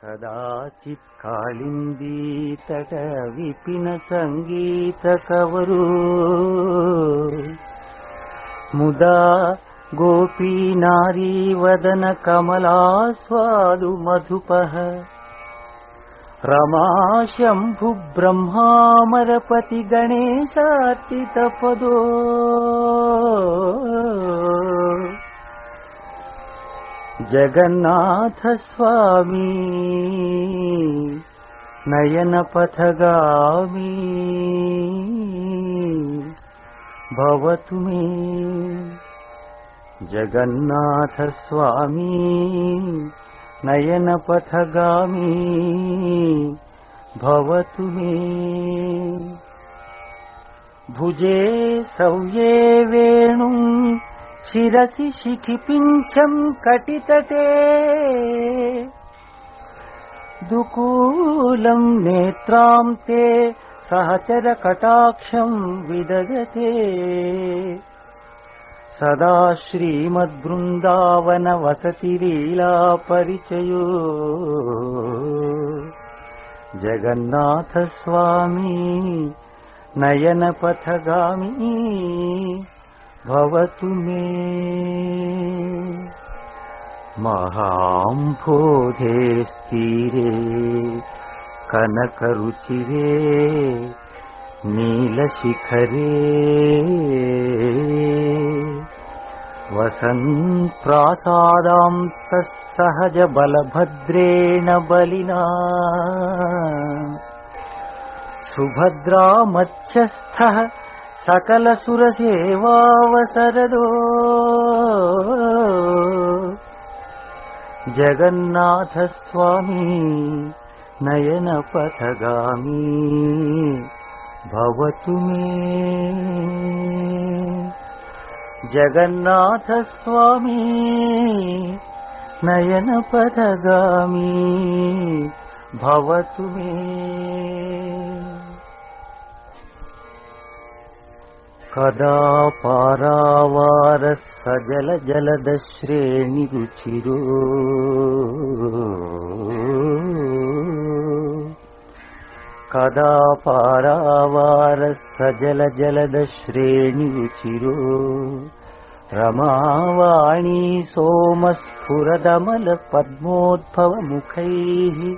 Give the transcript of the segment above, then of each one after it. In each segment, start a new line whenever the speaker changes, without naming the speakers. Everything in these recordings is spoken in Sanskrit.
कदाचित्कालिन्दीतट विपिनसङ्गीतकवरु मुदा गोपीनारी वदनकमला स्वालु मधुपः रमा शम्भु ब्रह्मामरपति गणेशार्चितपदो जगन्नाथ स्वामी नयनपथगामी भवतु मे। जगन्नाथ स्वामी नयनपथगामी भवतु मे। भुजे सौये वेणुम् शिरसि शिखिपिञ्छम् कटितटे। दुकूलम् नेत्राम् ते सहचरकटाक्षम् विदधते सदा श्रीमद्वृन्दावन वसतिलीला परिचयो जगन्नाथ स्वामी नयनपथगामी भवतु मे। महाम्भोधे स्थिरे कनकरुचिरे नीलशिखरे वसन् प्रासादान्तः सहज बलभद्रेण बलिना। सुभद्रा मध्यस्थः सकलसुरसेवावसरदो। जगन्नाथ स्वामी नयनपथगामी भवतु मे जगन्नाथ स्वामी नयनपथगामी भवतु मे कदा पारावारः सजल कदा पारावारः सजल जलदश्रेणिरुचिरो सोमस्फुरदमलपद्मोद्भवमुखैः।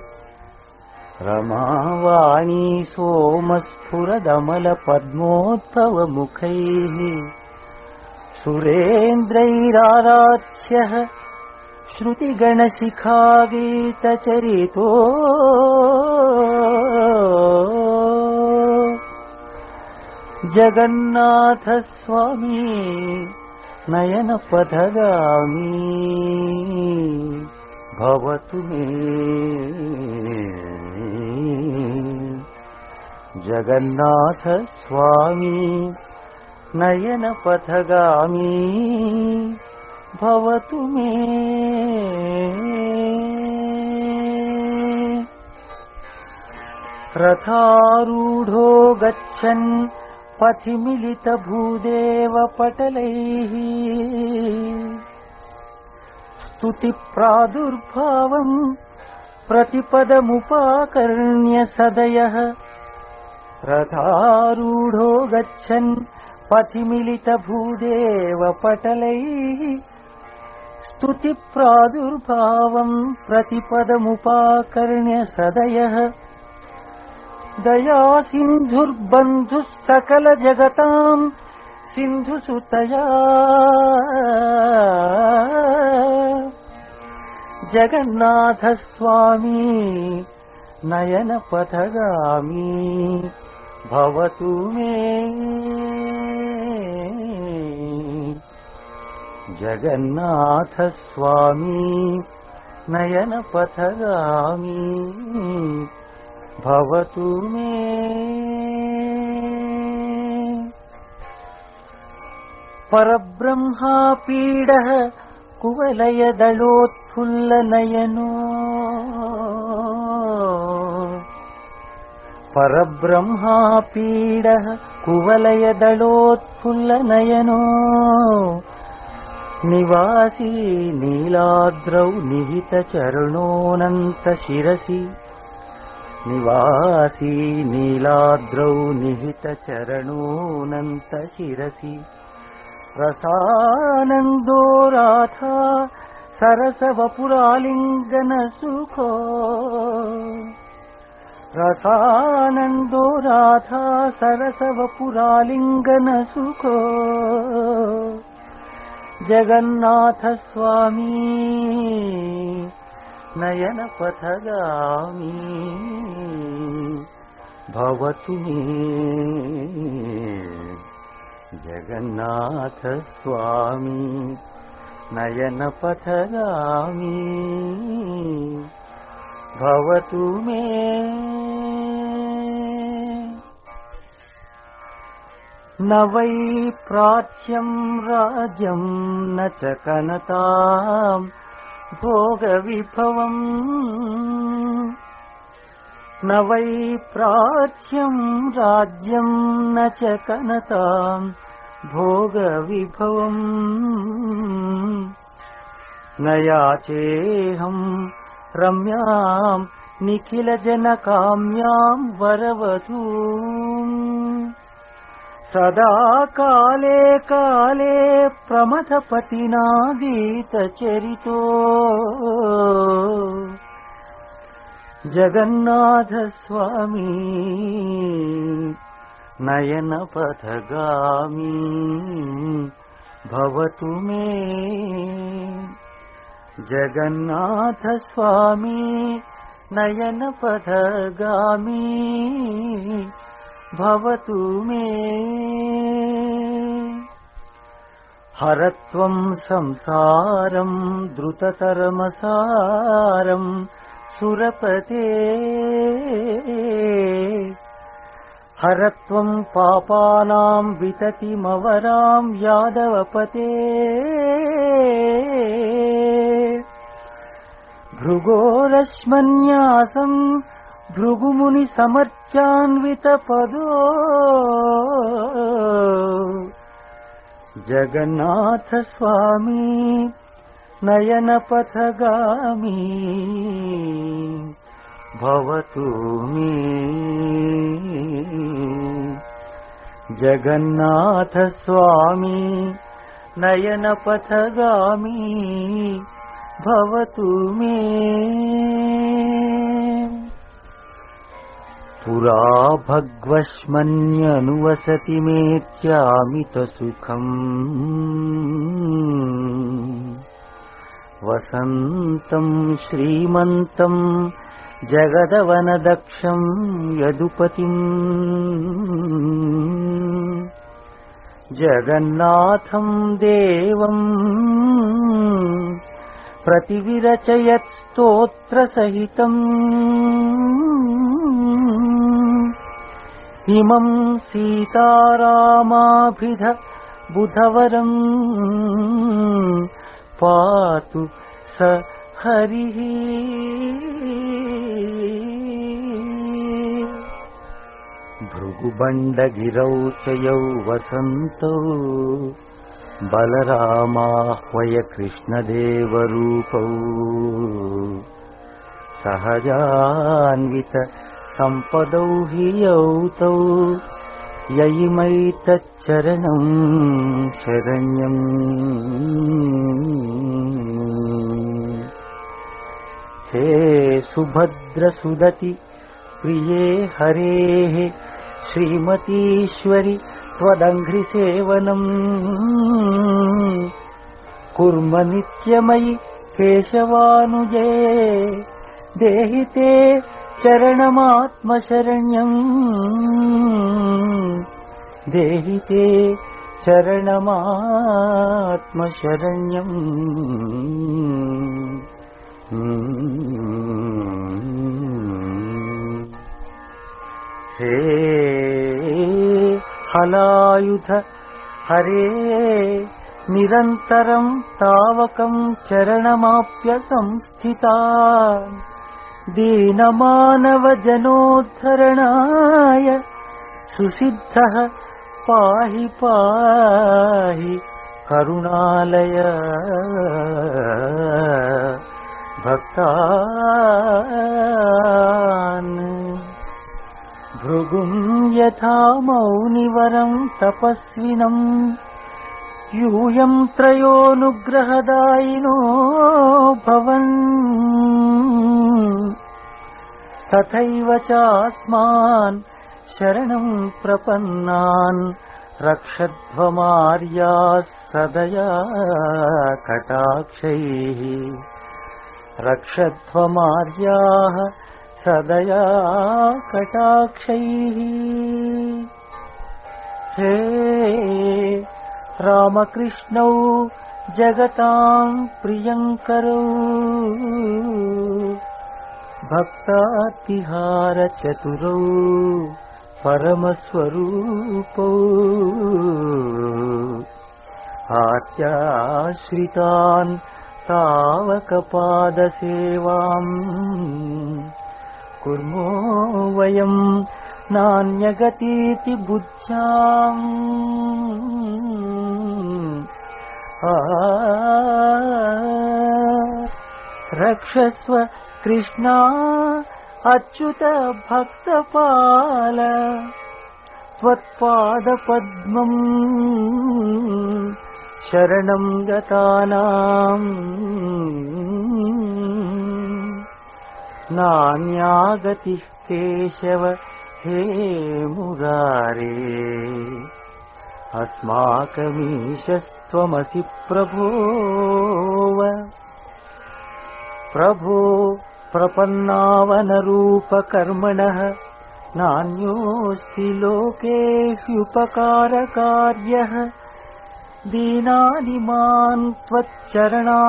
रमावाणी सोमस्फुरदमलपद्मोद्भवमुखैः। सुरेन्द्रैराराध्यः श्रुतिगणशिखागीतचरितो जगन्नाथ स्वामी नयनपथगामी। भवतु मे। जगन्नाथ स्वामी नयनपथगामी। भवतु मे। रथारूढो गच्छन् पथि मिलितभूदेवपटलैः स्तुतिप्रादुर्भावम् प्रतिपदमुपाकर्ण्य सदयः रथारूढो गच्छन् पथि मिलितभूदेवपटलैः स्तुतिप्रादुर्भावम् प्रतिपदमुपाकर्ण्य सदयः दया सिन्धुर्बन्धुः सकल जगताम् सिन्धुसुतया जगन्नाथ स्वामी नयनपथगामी भवतु मे। जगन्नाथ स्वामी नयनपथगामी भवतु मे। परब्रह्मापीडः कुवलयदलोत्फुल्लनयनो। परब्रह्मापीडः कुवलयदलोत्फुल्लनयनो। निवासी नीलाद्रौ निहितचरणोऽनन्तशिरसि निवासी नीलाद्रौ राथा सरसवपुरालिङ्गनसुखो। रसानन्दो राधा सरसवपुरालिङ्गनसुखो। जगन्नाथ स्वामी नयनपथगामी भवतु मे जगन्नाथ स्वामी नयनपथगामी। भवतु मे। न वै प्राच्यम् राज्यम् न च कनताम् भोगविभवम् न वै प्राच्यम् राज्यम् न च कनताम् भोगविभवम्। न याचेऽहम् रम्याम् निखिलजनकाम्याम् वरवधू सदा काले काले प्रमथपतिना गीतचरितो जगन्नाथ स्वामी नयनपथगामी भवतु मे। जगन्नाथ स्वामी नयनपथगामी भवतु मे। हरत्वम् संसारम् द्रुततरमसारम् सुरपते। हरत्वम् पापानाम् विततिमवराम् यादवपते। भृगोरश्मन्यासम् भृगुमुनि समर्चान्वितपदो जगन्नाथ स्वामी नयनपथगामी भवतु मे। जगन्नाथ स्वामी नयनपथगामी भवतु मे। पुरा भग्वश्मन्यनुवसति मेत्यामितसुखम् वसन्तम् श्रीमन्तम् जगदवनदक्षम् यदुपतिम् जगन्नाथम् देवम् प्रतिविरचयत् स्तोत्रसहितम् इमम् सीतारामाभिध बुधवरम् पातु स हरिः भृगुबण्डगिरौ च यौ वसन्तौ बलरामाह्वय कृष्णदेवरूपौ सहजान्वित सम्पदौ हि यौ तौ ययिमैतच्चरणम् शरण्यम् सुभद्रसुदति। प्रिये हरेः श्रीमतीश्वरि त्वदङ्घ्रिसेवनम्। कुर्म नित्यमयि केशवानुजे देहि ते चरणमात्मशरण्यम्। देहि ते चरणमात्मशरण्यम् हलायुध हरे निरन्तरम् तावकम् चरणमाप्य संस्थिता। दीनमानवजनोद्धरणाय सुसिद्धः पाहि पाहि करुणालय। भक्तान् भृगुम् यथा मौनिवरम् तपस्विनम् यूयम् त्रयोऽनुग्रहदायिनो भवन्। तथैव चास्मान् शरणम् प्रपन्नान् रक्षध्वमार्याः सदया कटाक्षैः। रक्षध्वमार्याः सदया कटाक्षैः। हे रामकृष्णौ जगताम् प्रियङ्करौ। भक्तातिहारचतुरौ परमस्वरूपौ। आत्याश्रितान् तावकपादसेवाम् कुर्मो वयम् नान्यगतीति बुद्ध्याम्। रक्षस्व कृष्णा अच्युत भक्तपाल त्वत्पादपद्मम् शरणम् गतानाम् नान्यागतिः केशव हे मुरारे। अस्माकमीशस्त्वमसि प्रभोव प्रभो प्रपन्नावनरूपकर्मणः नान्योऽस्ति लोकेष्युपकारकार्यः दीनानिमान् त्वच्चरणार्चनापरान्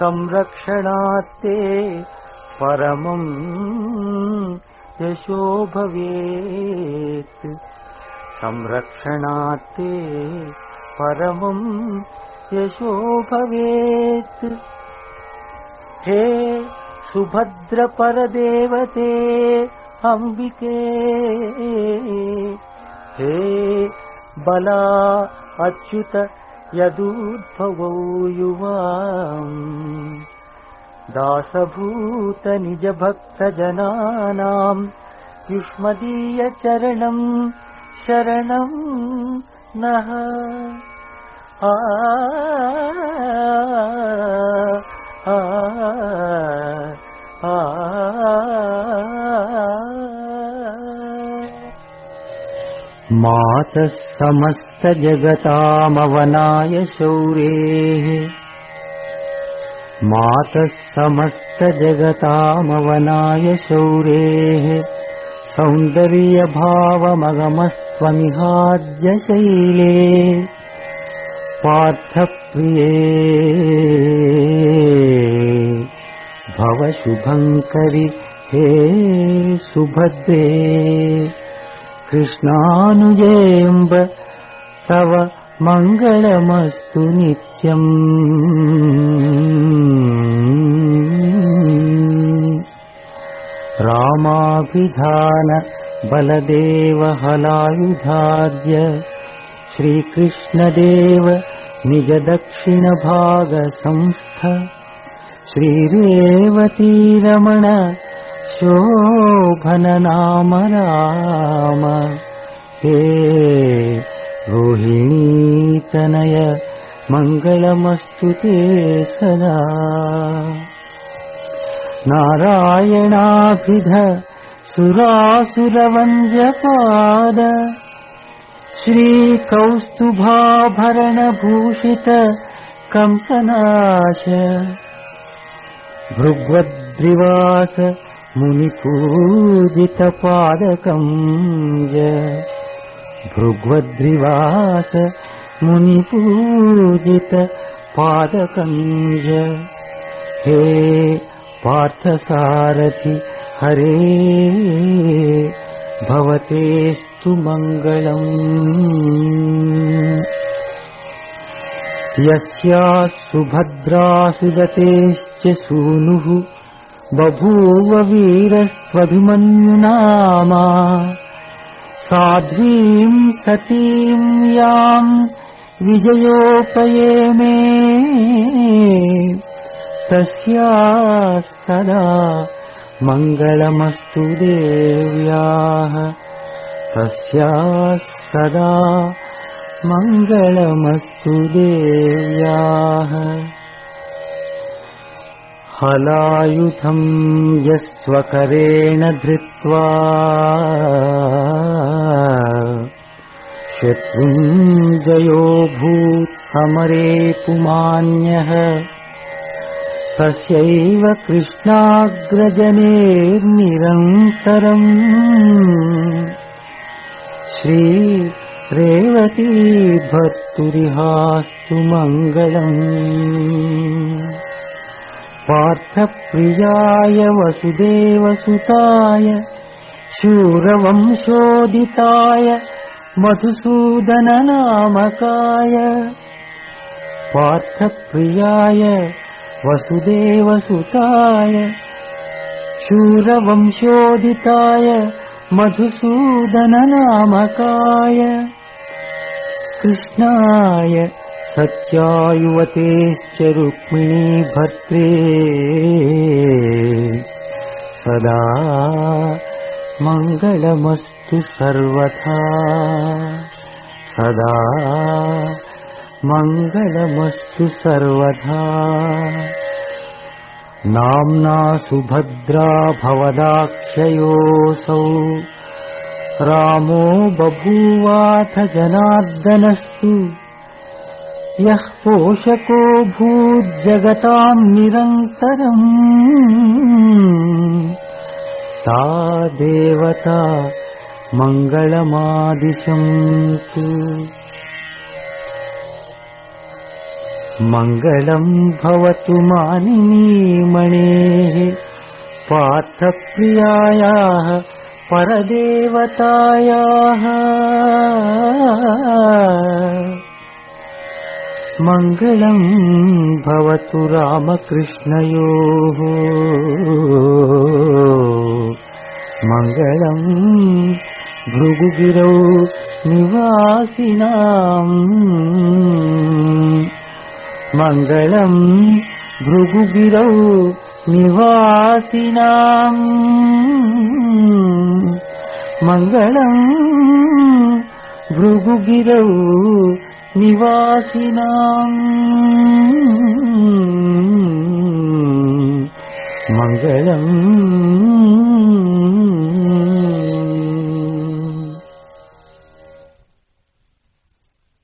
संरक्षणात्ते परमम् यशो भवेत्। संरक्षणात्ते परमम् यशो भवेत्। हे सुभद्रपरदेवते अम्बिके। हे बला अच्युत यदूद्भवौ युवाम्। दासभूतनिजभक्तजनानाम् युष्मदीयचरणम् शरणम् नः। आ आ मातः समस्तजगतामवनाय शौरेः। मातः समस्तजगतामवनाय सौन्दर्यभावमगमस्त्वमिहाद्य शैले। पार्थप्रिये भव शुभङ्करि हे सुभद्रे कृष्णानुजेम्ब तव मङ्गलमस्तु नित्यम्। रामाभिधान बलदेव हलायुधाद्य श्रीकृष्णदेव निजदक्षिणभागसंस्थ श्रीरेवतीरमण शोभननाम राम हे रोहिणीतनय मङ्गलमस्तु ते सदा। नारायणाभिध सुरासुरवन्द्यपाद। श्रीकौस्तुभाभरणभूषित कंसनाश। भृग्वद्रिवास मुनिपूजितपादकम् ज भृग्वद्रिवास मुनिपूजित पादकञ्ज हे पार्थसारथि हरे भवतेस्तु मङ्गलम् यस्याः सुभद्रासुदतेश्च सूनुः बभूव वीरस्त्वभिमन्युनामा साध्वीम् सतीम् याम् विजयोपयेमे। तस्या सदा मङ्गलमस्तु देव्याः। तस्या सदा मङ्गलमस्तु देव्याः हलायुधम् यस्वकरेण धृत्वा शत्रुञ्जयो भूत् समरे पुमान्यः तस्यैव कृष्णाग्रजनेर्निरन्तरम् श्रीरेवती भर्तुरिहास्तु मङ्गलम् पार्थप्रियाय वसुदेवसुताय शूरवंशोदिताय मधुसूदननामकाय। पार्थप्रियाय वसुदेवसुताय शूरवंशोदिताय मधुसूदननामकाय। कृष्णाय सत्यायुवतेश्च रुक्मिणी भर्त्रे सदा मङ्गलमस्तु सर्वथा। सदा मङ्गलमस्तु सर्वथा। नाम्ना सुभद्रा भवदाख्ययोऽसौ। रामो बभूवाथ जनार्दनस्तु यः पोषको भूज्जगताम् निरन्तरम्। सा देवता मङ्गलमादिशन्तु मङ्गलम् भवतु मानिनीमणेः पार्थप्रियायाः परदेवतायाः मङ्गलम् भवतु रामकृष्णयोः मङ्गलम् भृगुगिरौ निवासिनाम् मङ्गलम् भृगुगिरौ निवासिनाम् मङ्गलम् भृगुगिरौ निवासिनाम् मङ्गलम्